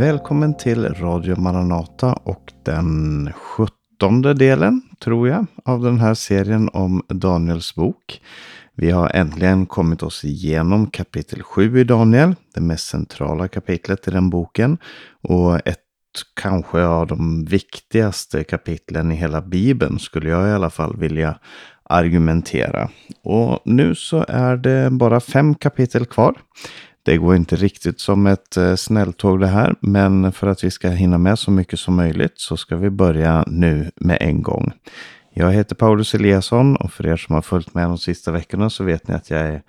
Välkommen till Radio Maranata och den sjuttonde delen, tror jag, av den här serien om Daniels bok. Vi har äntligen kommit oss igenom kapitel 7 i Daniel, det mest centrala kapitlet i den boken. Och ett kanske av de viktigaste kapitlen i hela Bibeln, skulle jag i alla fall vilja argumentera. Och nu så är det bara fem kapitel kvar. Det går inte riktigt som ett eh, snälltåg det här, men för att vi ska hinna med så mycket som möjligt så ska vi börja nu med en gång. Jag heter Paulus Eliasson och för er som har följt med de sista veckorna så vet ni att jag är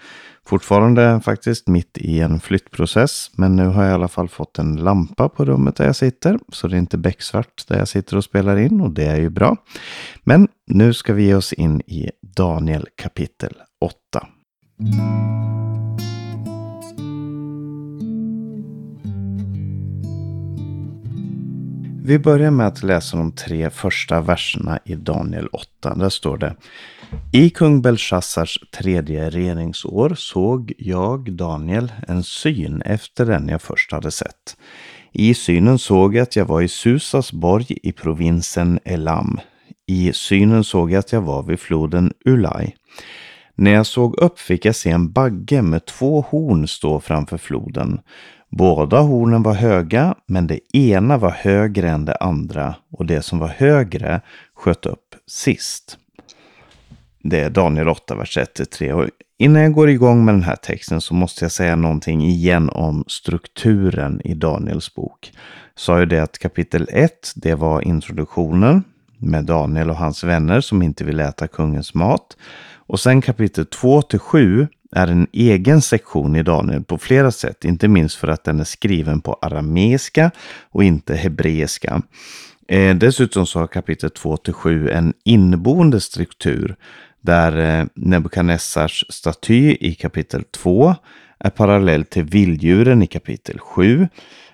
fortfarande faktiskt mitt i en flyttprocess. Men nu har jag i alla fall fått en lampa på rummet där jag sitter. Så det är inte becksvart där jag sitter och spelar in och det är ju bra. Men nu ska vi ge oss in i Daniel kapitel 8. Vi börjar med att läsa de tre första verserna i Daniel 8. Där står det I kung Belshazzars tredje regeringsår såg jag, Daniel, en syn efter den jag först hade sett. I synen såg jag att jag var i Susas borg i provinsen Elam. I synen såg jag att jag var vid floden Ulai. När jag såg upp fick jag se en bagge med två horn stå framför floden. Båda hornen var höga, men det ena var högre än det andra och det som var högre sköt upp sist. Det är Daniel 8, vers 1-3. innan jag går igång med den här texten så måste jag säga någonting igen om strukturen i Daniels bok. Jag Sa ju det att kapitel 1, det var introduktionen med Daniel och hans vänner som inte vill äta kungens mat. Och sen kapitel 2 till 7 är en egen sektion i Daniel på flera sätt, inte minst för att den är skriven på arameiska och inte hebreiska. Eh, dessutom så har kapitel 2 till 7 en inneboende struktur där eh, Nebukadnessars staty i kapitel 2 är parallell till vilddjuren i kapitel 7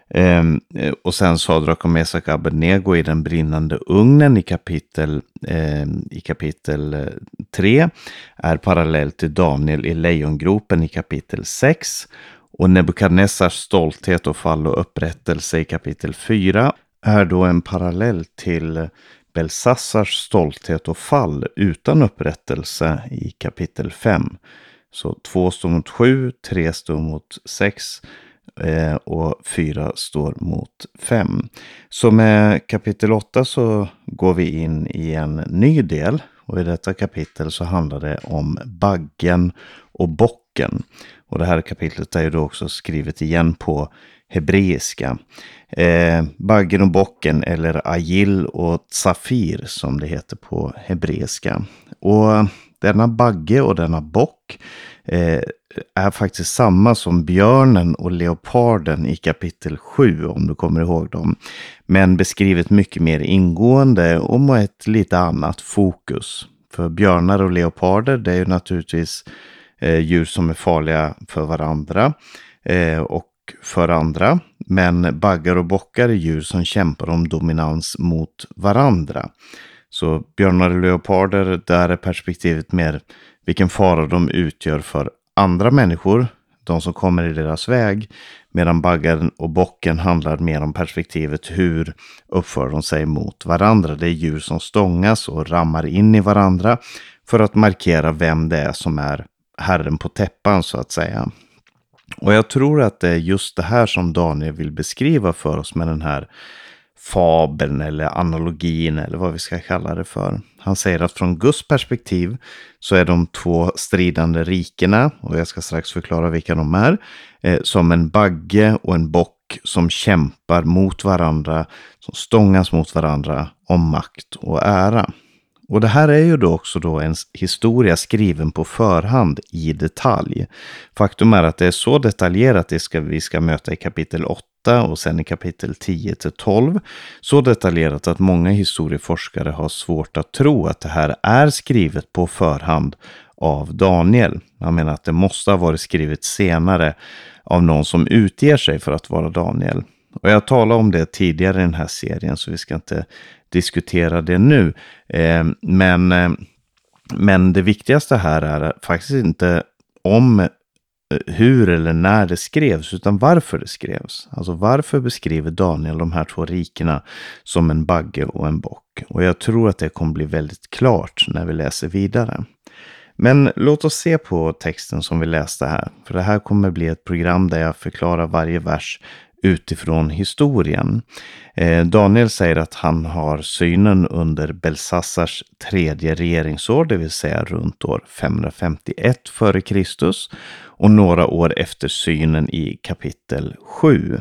Ehm, eh, och sen Sadrak och Mesak Abednego i den brinnande ugnen i kapitel, eh, i kapitel eh, 3 är parallell till Daniel i lejongropen i kapitel 6. Och Nebukadnessars stolthet och fall och upprättelse i kapitel 4 är då en parallell till Belsassars stolthet och fall utan upprättelse i kapitel 5. Så 2 står mot 7, 3 står mot 6 Eh, och 4 står mot 5. Så med kapitel 8 så går vi in i en ny del. Och i detta kapitel så handlar det om baggen och bocken. Och det här kapitlet är ju då också skrivet igen på hebreiska. Eh, baggen och bocken eller agil och safir som det heter på hebreiska. Och denna bagge och denna bock eh, är faktiskt samma som björnen och leoparden i kapitel 7 om du kommer ihåg dem. Men beskrivet mycket mer ingående och med ett lite annat fokus. För björnar och leoparder det är ju naturligtvis eh, djur som är farliga för varandra eh, och för andra. Men baggar och bockar är djur som kämpar om dominans mot varandra. Så björnar och leoparder, där är perspektivet mer vilken fara de utgör för andra människor, de som kommer i deras väg. Medan baggaren och bocken handlar mer om perspektivet hur uppför de sig mot varandra. Det är djur som stångas och rammar in i varandra för att markera vem det är som är herren på täppan så att säga. Och jag tror att det är just det här som Daniel vill beskriva för oss med den här fabeln eller analogin eller vad vi ska kalla det för. Han säger att från Guds perspektiv så är de två stridande rikena, och jag ska strax förklara vilka de är, eh, som en bagge och en bock som kämpar mot varandra, som stångas mot varandra om makt och ära. Och det här är ju då också då en historia skriven på förhand i detalj. Faktum är att det är så detaljerat det ska, vi ska möta i kapitel 8 och sen i kapitel 10 till 12. Så detaljerat att många historieforskare har svårt att tro att det här är skrivet på förhand av Daniel. Jag menar att det måste ha varit skrivet senare av någon som utger sig för att vara Daniel. Och jag talade om det tidigare i den här serien så vi ska inte diskutera det nu. Eh, men, eh, men det viktigaste här är faktiskt inte om eh, hur eller när det skrevs, utan varför det skrevs. Alltså varför beskriver Daniel de här två rikena som en bagge och en bock? Och jag tror att det kommer bli väldigt klart när vi läser vidare. Men låt oss se på texten som vi läste här. För det här kommer bli ett program där jag förklarar varje vers utifrån historien. Eh, Daniel säger att han har synen under Belsassars tredje regeringsår, det vill säga runt år 551 f.Kr. och några år efter synen i kapitel 7.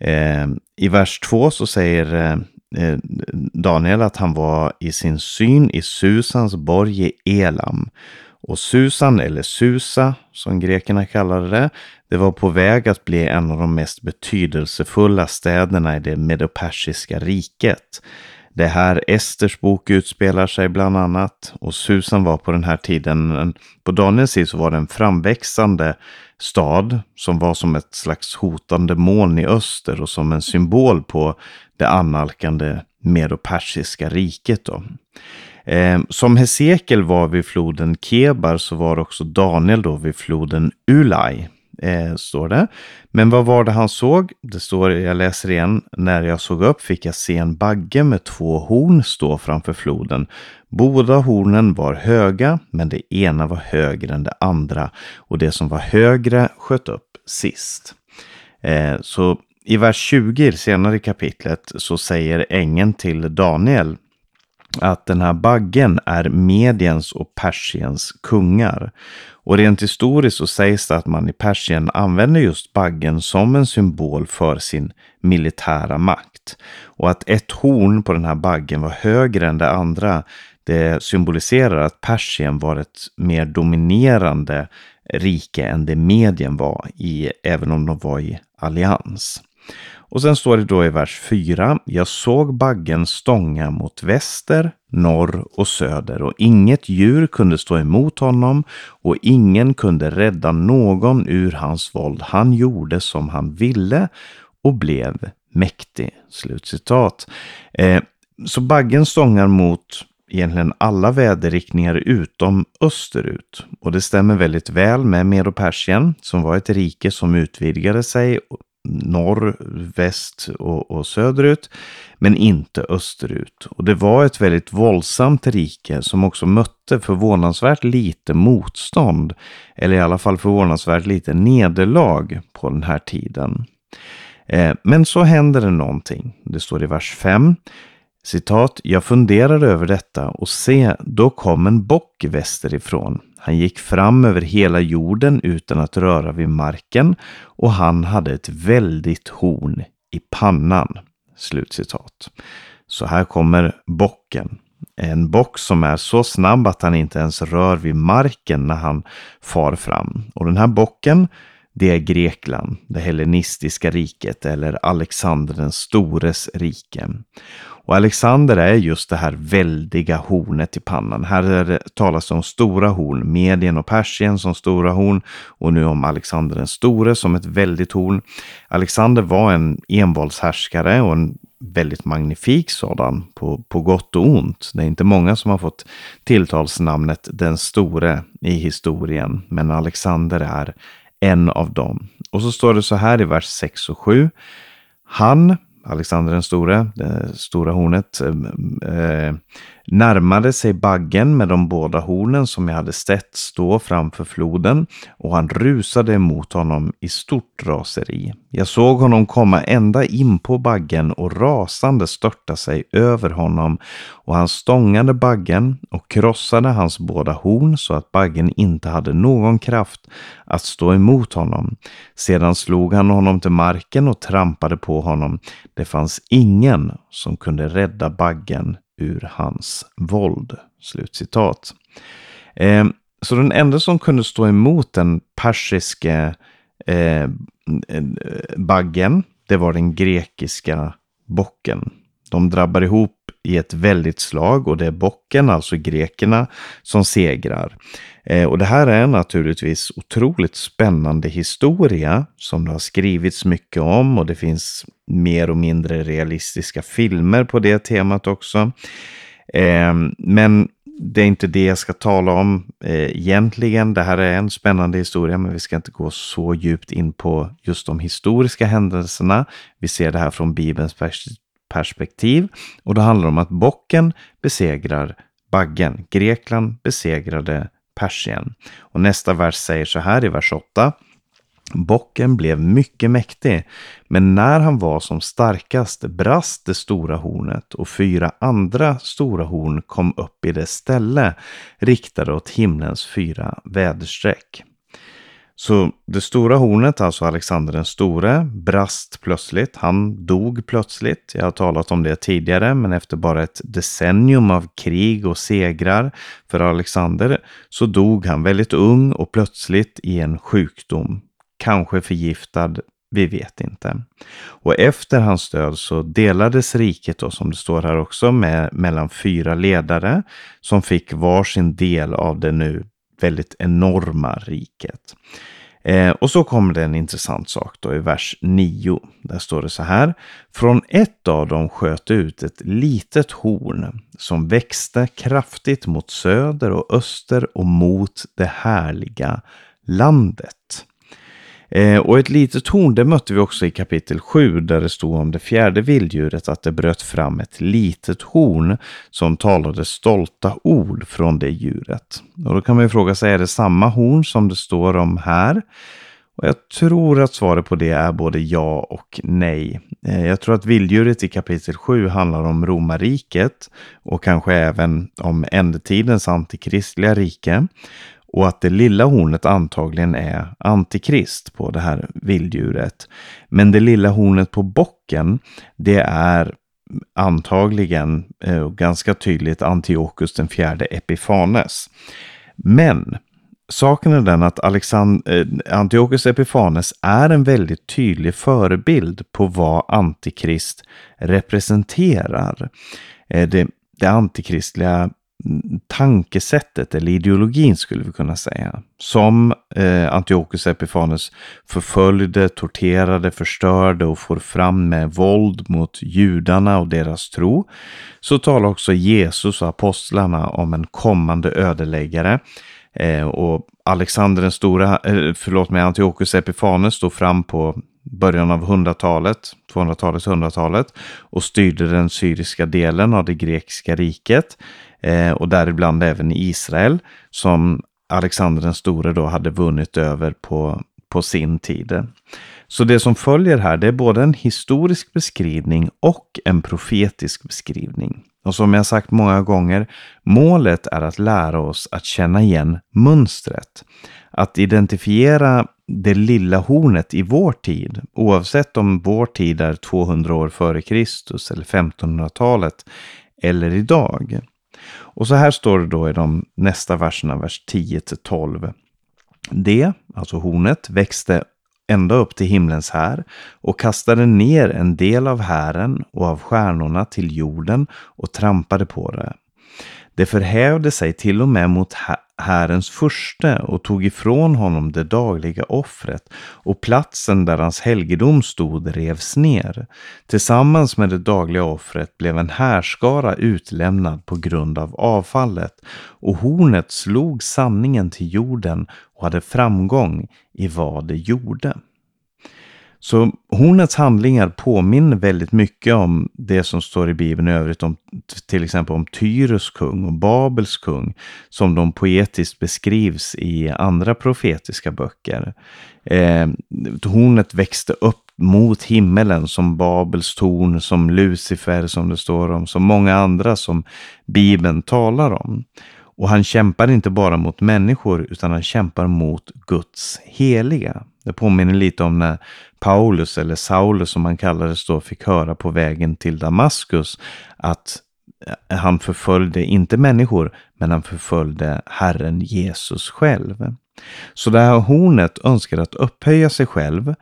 Eh, I vers 2 så säger eh, Daniel att han var i sin syn i Susans borg i Elam. Och Susan, eller Susa som grekerna kallade det, det var på väg att bli en av de mest betydelsefulla städerna i det medopersiska riket. Det här Esters bok utspelar sig bland annat och Susan var på den här tiden, på Daniels tid så var det en framväxande stad som var som ett slags hotande moln i öster och som en symbol på det annalkande medopersiska riket. Då. Eh, som Hesekiel var vid floden Kebar så var också Daniel då vid floden Ulai. Eh, står det. Men vad var det han såg? Det står, jag läser igen. När jag såg upp fick jag se en bagge med två horn stå framför floden. Båda hornen var höga, men det ena var högre än det andra. Och det som var högre sköt upp sist. Eh, så i vers 20 senare i kapitlet så säger ängeln till Daniel att den här baggen är Mediens och Persiens kungar. Och rent historiskt så sägs det att man i Persien använder just baggen som en symbol för sin militära makt. Och att ett horn på den här baggen var högre än det andra, det symboliserar att Persien var ett mer dominerande rike än det Medien var, i, även om de var i allians. Och sen står det då i vers 4. Jag såg baggen stånga mot väster, norr och söder och inget djur kunde stå emot honom och ingen kunde rädda någon ur hans våld. Han gjorde som han ville och blev mäktig. Slutcitat. Eh, så baggen stångar mot egentligen alla väderriktningar utom österut. Och det stämmer väldigt väl med Medo-Persien som var ett rike som utvidgade sig norr, väst och, och söderut, men inte österut. Och det var ett väldigt våldsamt rike som också mötte förvånansvärt lite motstånd, eller i alla fall förvånansvärt lite nederlag på den här tiden. Eh, men så händer det någonting. Det står i vers 5. Citat, jag funderade över detta och se, då kom en bock västerifrån. Han gick fram över hela jorden utan att röra vid marken och han hade ett väldigt horn i pannan. Slutcitat. Så här kommer bocken. En bock som är så snabb att han inte ens rör vid marken när han far fram. Och den här bocken, det är Grekland, det hellenistiska riket eller Alexander den stores rike. Och Alexander är just det här väldiga hornet i pannan. Här är det, talas det om stora horn, Medien och Persien som stora horn och nu om Alexander den store som ett väldigt horn. Alexander var en envåldshärskare och en väldigt magnifik sådan på, på gott och ont. Det är inte många som har fått tilltalsnamnet den store i historien, men Alexander är en av dem. Och så står det så här i vers 6 och 7. Han, Alexander den store, det stora hornet, eh, eh närmade sig baggen med de båda hornen som jag hade sett stå framför floden och han rusade emot honom i stort raseri. Jag såg honom komma ända in på baggen och rasande störta sig över honom och han stångade baggen och krossade hans båda horn så att baggen inte hade någon kraft att stå emot honom. Sedan slog han honom till marken och trampade på honom. Det fanns ingen som kunde rädda baggen ur hans våld. Slutcitat. Eh, så den enda som kunde stå emot den persiske eh, eh baggen, det var den grekiska bocken. De drabbar ihop i ett väldigt slag och det är bocken, alltså grekerna, som segrar. Eh, och det här är naturligtvis otroligt spännande historia som det har skrivits mycket om och det finns mer och mindre realistiska filmer på det temat också. Eh, men det är inte det jag ska tala om eh, egentligen. Det här är en spännande historia, men vi ska inte gå så djupt in på just de historiska händelserna. Vi ser det här från Bibelns perspektiv och det handlar om att bocken besegrar baggen. Grekland besegrade Persien. Och nästa vers säger så här i vers 8. Bocken blev mycket mäktig, men när han var som starkast brast det stora hornet och fyra andra stora horn kom upp i dess ställe, riktade åt himlens fyra väderstreck. Så det stora hornet, alltså Alexander den store, brast plötsligt. Han dog plötsligt. Jag har talat om det tidigare, men efter bara ett decennium av krig och segrar för Alexander så dog han väldigt ung och plötsligt i en sjukdom kanske förgiftad, vi vet inte. Och efter hans död så delades riket då, som det står här också, med, mellan fyra ledare som fick varsin del av det nu väldigt enorma riket. Eh, och så kommer det en intressant sak då i vers 9. Där står det så här. Från ett av dem sköt ut ett litet horn som växte kraftigt mot söder och öster och mot det härliga landet. Eh, och ett litet torn, det mötte vi också i kapitel 7 där det stod om det fjärde vilddjuret att det bröt fram ett litet horn som talade stolta ord från det djuret. Och då kan man ju fråga sig, är det samma horn som det står om här? Och jag tror att svaret på det är både ja och nej. Eh, jag tror att vilddjuret i kapitel 7 handlar om romarriket och kanske även om ändetidens antikristliga rike. Och att det lilla hornet antagligen är antikrist på det här vilddjuret. Men det lilla hornet på bocken, det är antagligen eh, ganska tydligt Antiochus den fjärde Epifanes. Men saken är den att Alexand eh, Antiochus Epifanes är en väldigt tydlig förebild på vad antikrist representerar. Eh, det, det antikristliga tankesättet eller ideologin skulle vi kunna säga. Som eh, Antiochus Epifanes förföljde, torterade, förstörde och får fram med våld mot judarna och deras tro. Så talar också Jesus och apostlarna om en kommande ödeläggare. Eh, och Alexander den stora, eh, förlåt mig, Antiochus Epifanes stod fram på början av 100-talet, 200-talet, 100-talet och styrde den syriska delen av det grekiska riket eh, och däribland även Israel som Alexander den store då hade vunnit över på, på sin tid. Så det som följer här det är både en historisk beskrivning och en profetisk beskrivning. Och som jag sagt många gånger, målet är att lära oss att känna igen mönstret. Att identifiera det lilla hornet i vår tid, oavsett om vår tid är 200 år före Kristus eller 1500-talet eller idag. Och så här står det då i de nästa verserna, vers 10 till 12. Det, alltså hornet, växte ända upp till himlens här och kastade ner en del av hären och av stjärnorna till jorden och trampade på det. Det förhävde sig till och med mot Herrens furste och tog ifrån honom det dagliga offret och platsen där hans helgedom stod revs ner. Tillsammans med det dagliga offret blev en härskara utlämnad på grund av avfallet och hornet slog sanningen till jorden och hade framgång i vad det gjorde. Så hornets handlingar påminner väldigt mycket om det som står i Bibeln i övrigt, om, till exempel om Tyrus kung och Babels kung, som de poetiskt beskrivs i andra profetiska böcker. Eh, hornet växte upp mot himmelen som Babels torn, som Lucifer som det står om, som många andra som Bibeln talar om. Och han kämpar inte bara mot människor utan han kämpar mot Guds heliga. Det påminner lite om när Paulus, eller Saulus som han kallades då, fick höra på vägen till Damaskus att han förföljde inte människor, men han förföljde Herren Jesus själv. Så det här hornet önskar att upphöja sig själv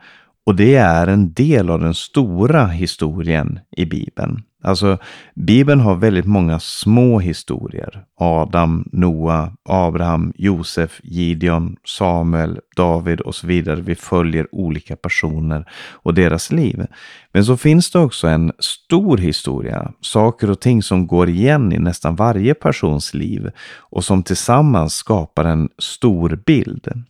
och det är en del av den stora historien i Bibeln. Alltså, Bibeln har väldigt många små historier. Adam, Noa, Abraham, Josef, Gideon, Samuel, David och så vidare. Vi följer olika personer och deras liv. Men så finns det också en stor historia, saker och ting som går igen i nästan varje persons liv och som tillsammans skapar en stor bild.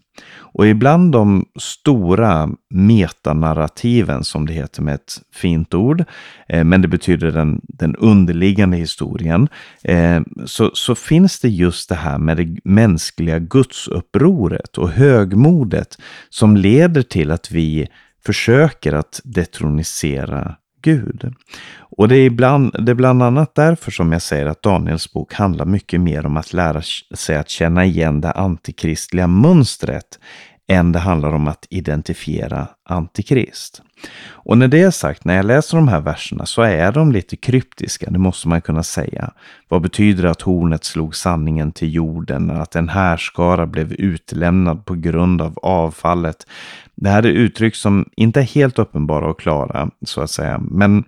Och ibland de stora metanarrativen, som det heter med ett fint ord, eh, men det betyder den, den underliggande historien, eh, så, så finns det just det här med det mänskliga gudsupproret och högmodet som leder till att vi försöker att detronisera Gud. Och det är, ibland, det är bland annat därför som jag säger att Daniels bok handlar mycket mer om att lära sig att känna igen det antikristliga mönstret än det handlar om att identifiera antikrist. Och när det är sagt, när jag läser de här verserna så är de lite kryptiska, det måste man kunna säga. Vad betyder det att hornet slog sanningen till jorden, att en härskara blev utlämnad på grund av avfallet? Det här är uttryck som inte är helt uppenbara och klara, så att säga. Men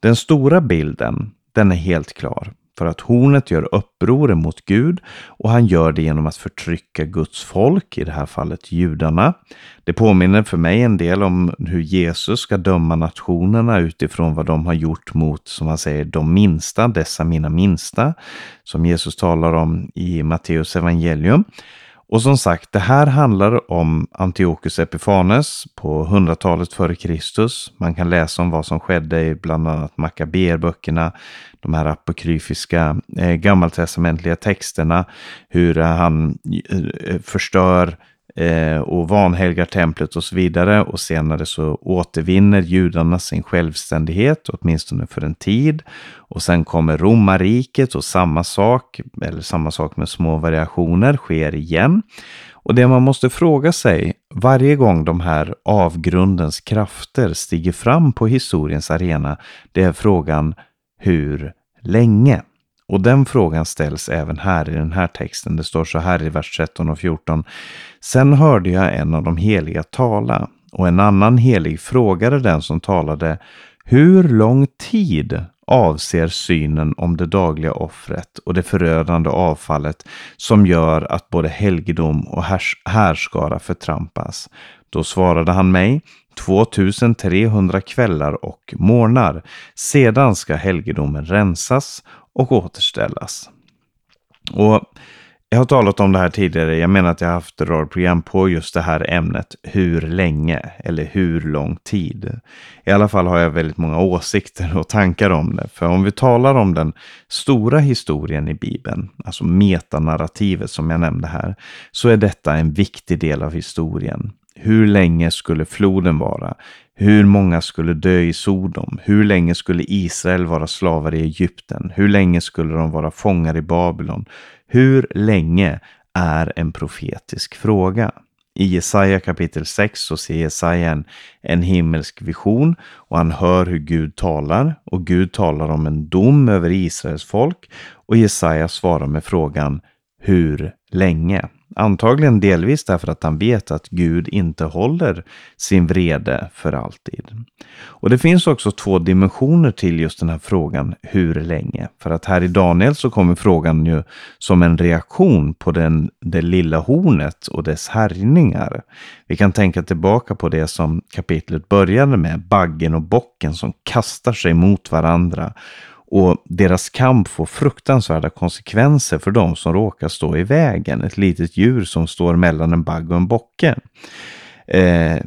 den stora bilden, den är helt klar. För att hornet gör uppror mot Gud och han gör det genom att förtrycka Guds folk, i det här fallet judarna. Det påminner för mig en del om hur Jesus ska döma nationerna utifrån vad de har gjort mot, som han säger, de minsta, dessa mina minsta, som Jesus talar om i Matteus evangelium. Och som sagt, det här handlar om Antiochus Epifanes på hundratalet före Kristus. Man kan läsa om vad som skedde i bland annat Makaberböckerna, de här apokryfiska eh, gammaltestamentliga texterna, hur eh, han eh, förstör eh, och vanhelgar templet och så vidare. Och senare så återvinner judarna sin självständighet, åtminstone för en tid. Och sen kommer romarriket och samma sak, eller samma sak med små variationer, sker igen. Och det man måste fråga sig varje gång de här avgrundens krafter stiger fram på historiens arena, det är frågan hur länge? Och den frågan ställs även här i den här texten. Det står så här i vers 13 och 14. Sen hörde jag en av de heliga tala och en annan helig frågade den som talade hur lång tid avser synen om det dagliga offret och det förödande avfallet som gör att både helgedom och härs härskara förtrampas. Då svarade han mig 2300 kvällar och morgnar. Sedan ska helgedomen rensas och återställas. Och jag har talat om det här tidigare. Jag menar att jag har haft radioprogram på just det här ämnet. Hur länge eller hur lång tid? I alla fall har jag väldigt många åsikter och tankar om det. För om vi talar om den stora historien i Bibeln, alltså metanarrativet som jag nämnde här, så är detta en viktig del av historien. Hur länge skulle floden vara? Hur många skulle dö i Sodom? Hur länge skulle Israel vara slavar i Egypten? Hur länge skulle de vara fångar i Babylon? Hur länge är en profetisk fråga? I Jesaja kapitel 6 så ser Jesaja en, en himmelsk vision och han hör hur Gud talar och Gud talar om en dom över Israels folk och Jesaja svarar med frågan Hur länge? Antagligen delvis därför att han vet att Gud inte håller sin vrede för alltid. Och det finns också två dimensioner till just den här frågan hur länge? För att här i Daniel så kommer frågan ju som en reaktion på den, det lilla hornet och dess härjningar. Vi kan tänka tillbaka på det som kapitlet började med, baggen och bocken som kastar sig mot varandra och deras kamp får fruktansvärda konsekvenser för de som råkar stå i vägen. Ett litet djur som står mellan en bagge och en bocke. Eh,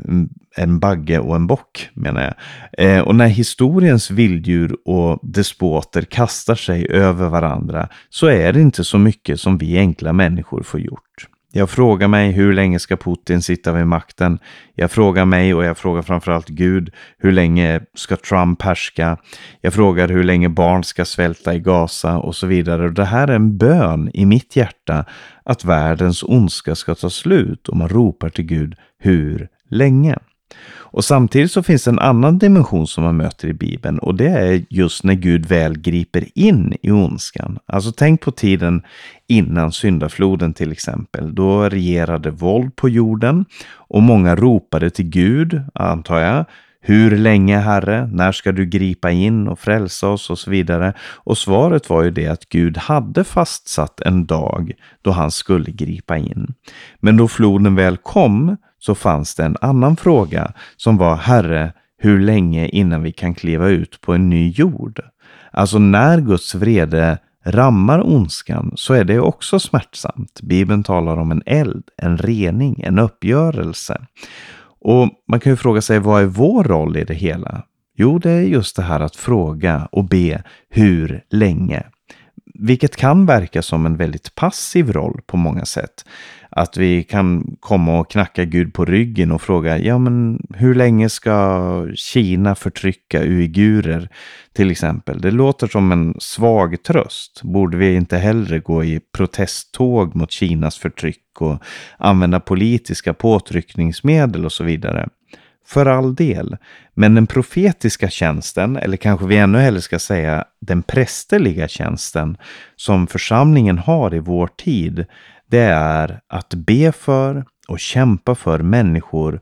en bagge och en bock menar jag. Eh, och när historiens vilddjur och despoter kastar sig över varandra så är det inte så mycket som vi enkla människor får gjort. Jag frågar mig hur länge ska Putin sitta vid makten? Jag frågar mig och jag frågar framförallt Gud, hur länge ska Trump härska? Jag frågar hur länge barn ska svälta i Gaza och så vidare. Och det här är en bön i mitt hjärta att världens ondska ska ta slut och man ropar till Gud, hur länge? Och samtidigt så finns det en annan dimension som man möter i Bibeln och det är just när Gud väl griper in i ondskan. Alltså tänk på tiden innan syndafloden till exempel. Då regerade våld på jorden och många ropade till Gud, antar jag, hur länge Herre? När ska du gripa in och frälsa oss och så vidare? Och svaret var ju det att Gud hade fastsatt en dag då han skulle gripa in. Men då floden väl kom så fanns det en annan fråga som var Herre, hur länge innan vi kan kliva ut på en ny jord? Alltså när Guds vrede rammar ondskan så är det också smärtsamt. Bibeln talar om en eld, en rening, en uppgörelse. Och man kan ju fråga sig vad är vår roll i det hela? Jo, det är just det här att fråga och be hur länge? Vilket kan verka som en väldigt passiv roll på många sätt. Att vi kan komma och knacka Gud på ryggen och fråga, ja men hur länge ska Kina förtrycka uigurer till exempel? Det låter som en svag tröst. Borde vi inte hellre gå i protesttåg mot Kinas förtryck och använda politiska påtryckningsmedel och så vidare? För all del. Men den profetiska tjänsten, eller kanske vi ännu hellre ska säga den prästerliga tjänsten som församlingen har i vår tid, det är att be för och kämpa för människor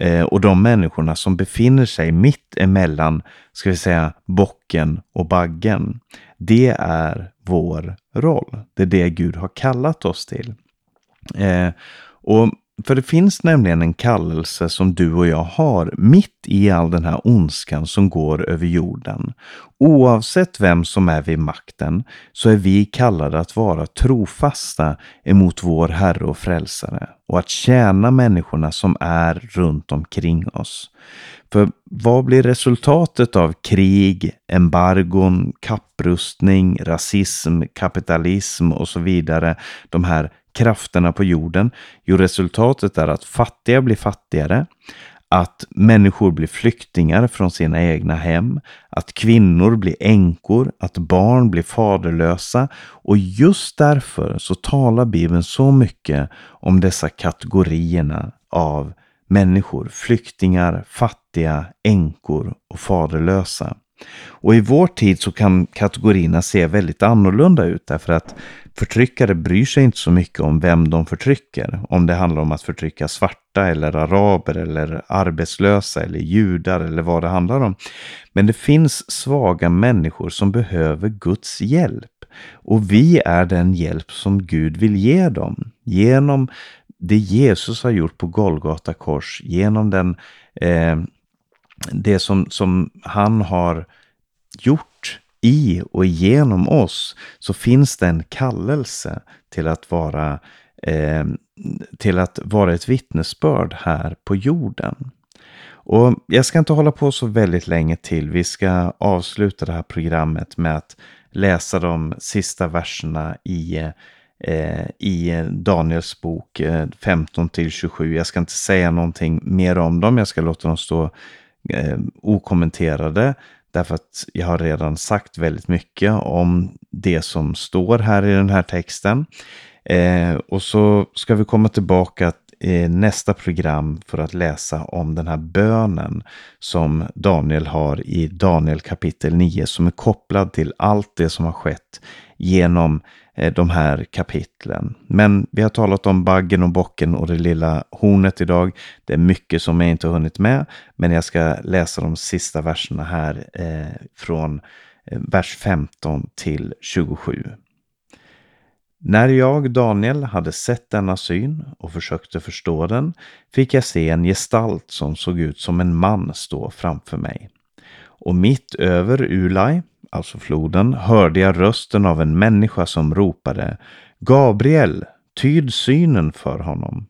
eh, och de människorna som befinner sig mitt emellan, ska vi säga, bocken och baggen. Det är vår roll. Det är det Gud har kallat oss till. Eh, och för det finns nämligen en kallelse som du och jag har mitt i all den här ondskan som går över jorden. Oavsett vem som är vid makten så är vi kallade att vara trofasta emot vår Herre och Frälsare och att tjäna människorna som är runt omkring oss. För vad blir resultatet av krig, embargon, kapprustning, rasism, kapitalism och så vidare? De här krafterna på jorden? Jo, resultatet är att fattiga blir fattigare, att människor blir flyktingar från sina egna hem, att kvinnor blir änkor, att barn blir faderlösa och just därför så talar Bibeln så mycket om dessa kategorierna av människor, flyktingar, fattiga, änkor och faderlösa. Och i vår tid så kan kategorierna se väldigt annorlunda ut därför att förtryckare bryr sig inte så mycket om vem de förtrycker. Om det handlar om att förtrycka svarta eller araber eller arbetslösa eller judar eller vad det handlar om. Men det finns svaga människor som behöver Guds hjälp. Och vi är den hjälp som Gud vill ge dem. Genom det Jesus har gjort på Golgata kors, genom den, eh, det som, som han har gjort i och genom oss så finns det en kallelse till att vara, eh, till att vara ett vittnesbörd här på jorden. Och jag ska inte hålla på så väldigt länge till. Vi ska avsluta det här programmet med att läsa de sista verserna i, eh, i Daniels bok eh, 15 till 27. Jag ska inte säga någonting mer om dem. Jag ska låta dem stå eh, okommenterade. Därför att jag har redan sagt väldigt mycket om det som står här i den här texten. Eh, och så ska vi komma tillbaka i nästa program för att läsa om den här bönen som Daniel har i Daniel kapitel 9 som är kopplad till allt det som har skett genom Eh, de här kapitlen. Men vi har talat om baggen och bocken och det lilla hornet idag. Det är mycket som jag inte har hunnit med, men jag ska läsa de sista verserna här eh, från eh, vers 15 till 27. När jag, Daniel, hade sett denna syn och försökte förstå den fick jag se en gestalt som såg ut som en man stå framför mig. Och mitt över Ulai, alltså floden, hörde jag rösten av en människa som ropade Gabriel, tyd synen för honom.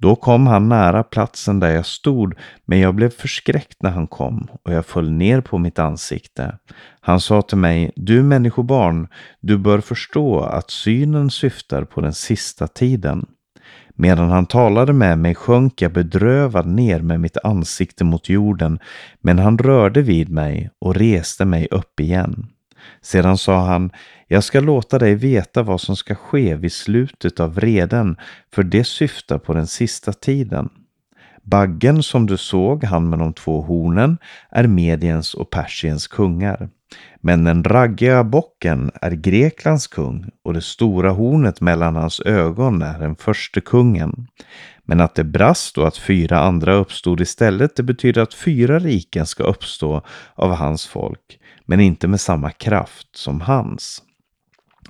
Då kom han nära platsen där jag stod, men jag blev förskräckt när han kom och jag föll ner på mitt ansikte. Han sa till mig, du människobarn, du bör förstå att synen syftar på den sista tiden. Medan han talade med mig sjönk jag bedrövad ner med mitt ansikte mot jorden, men han rörde vid mig och reste mig upp igen. Sedan sa han, jag ska låta dig veta vad som ska ske vid slutet av vreden, för det syftar på den sista tiden. Baggen som du såg, han med de två hornen, är Mediens och Persiens kungar. Men den raggiga bocken är Greklands kung och det stora hornet mellan hans ögon är den förste kungen. Men att det brast och att fyra andra uppstod istället, det betyder att fyra riken ska uppstå av hans folk, men inte med samma kraft som hans.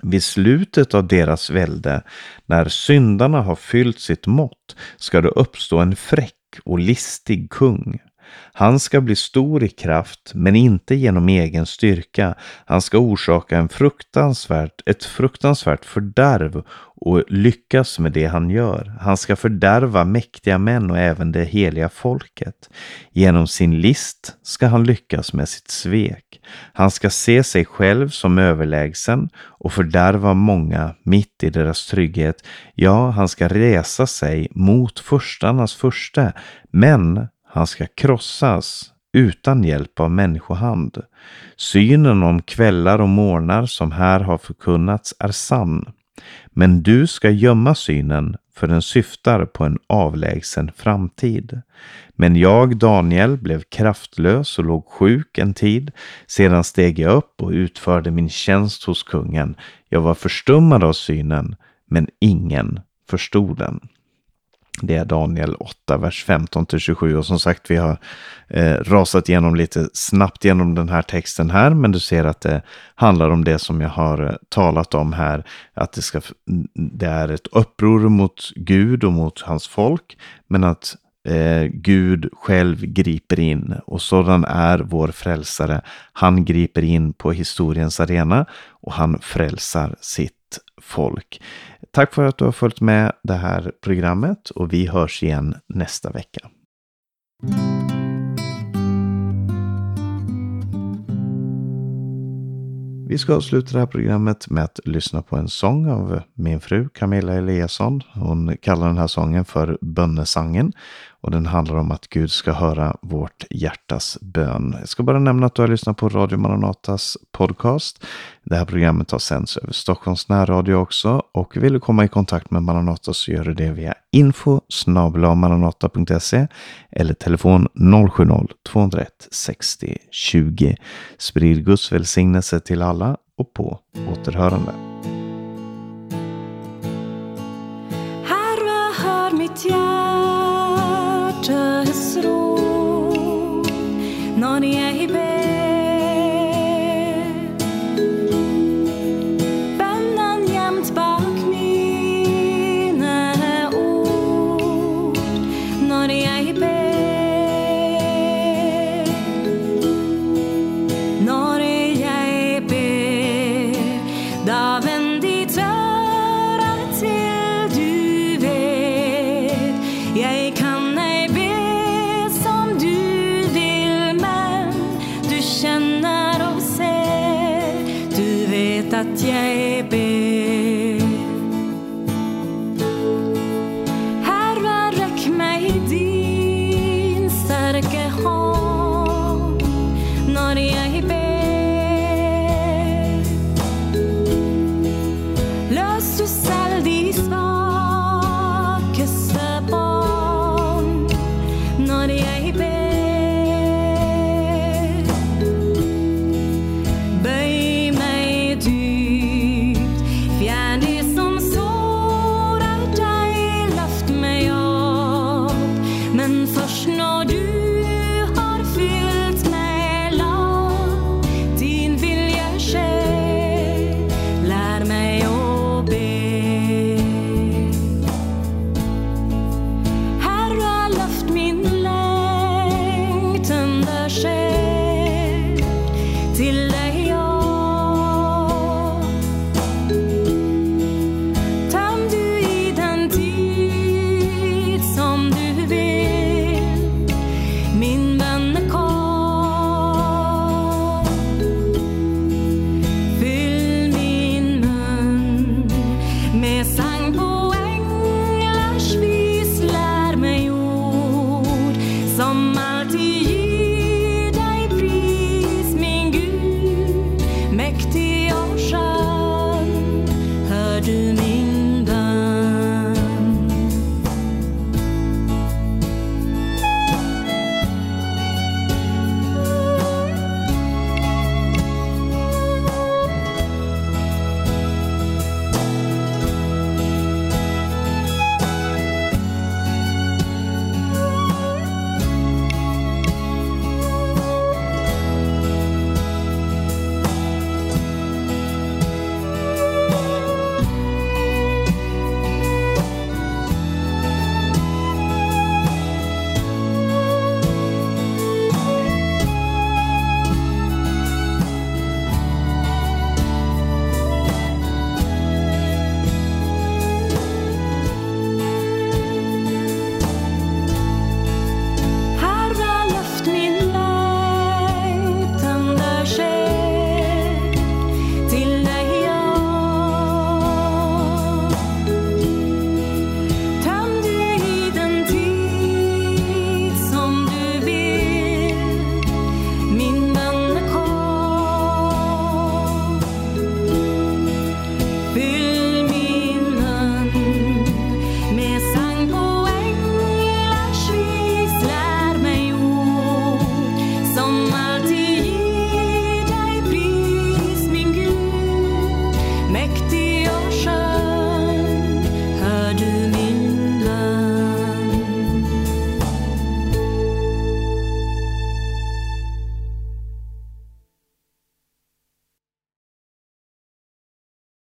Vid slutet av deras välde, när syndarna har fyllt sitt mått, ska det uppstå en fräck och listig kung. Han ska bli stor i kraft, men inte genom egen styrka. Han ska orsaka en fruktansvärt, ett fruktansvärt fördärv och lyckas med det han gör. Han ska fördärva mäktiga män och även det heliga folket. Genom sin list ska han lyckas med sitt svek. Han ska se sig själv som överlägsen och fördärva många mitt i deras trygghet. Ja, han ska resa sig mot förstarnas furste, men han ska krossas utan hjälp av människohand. Synen om kvällar och morgnar som här har förkunnats är sann. Men du ska gömma synen för den syftar på en avlägsen framtid. Men jag, Daniel, blev kraftlös och låg sjuk en tid. Sedan steg jag upp och utförde min tjänst hos kungen. Jag var förstummad av synen, men ingen förstod den. Det är Daniel 8, vers 15 till 27 och som sagt vi har eh, rasat igenom lite snabbt genom den här texten här men du ser att det handlar om det som jag har eh, talat om här. Att det, ska, det är ett uppror mot Gud och mot hans folk men att eh, Gud själv griper in och sådan är vår frälsare. Han griper in på historiens arena och han frälsar sitt folk. Tack för att du har följt med det här programmet och vi hörs igen nästa vecka. Vi ska avsluta det här programmet med att lyssna på en sång av min fru Camilla Eliasson. Hon kallar den här sången för Bönnesangen och den handlar om att Gud ska höra vårt hjärtas bön. Jag ska bara nämna att du har lyssnat på Radio Maranatas podcast. Det här programmet har sänds över Stockholms närradio också och vill du komma i kontakt med Maranata så gör du det via info maranata.se eller telefon 070-201 60 20. Sprid Guds välsignelse till alla och på återhörande. non je eh,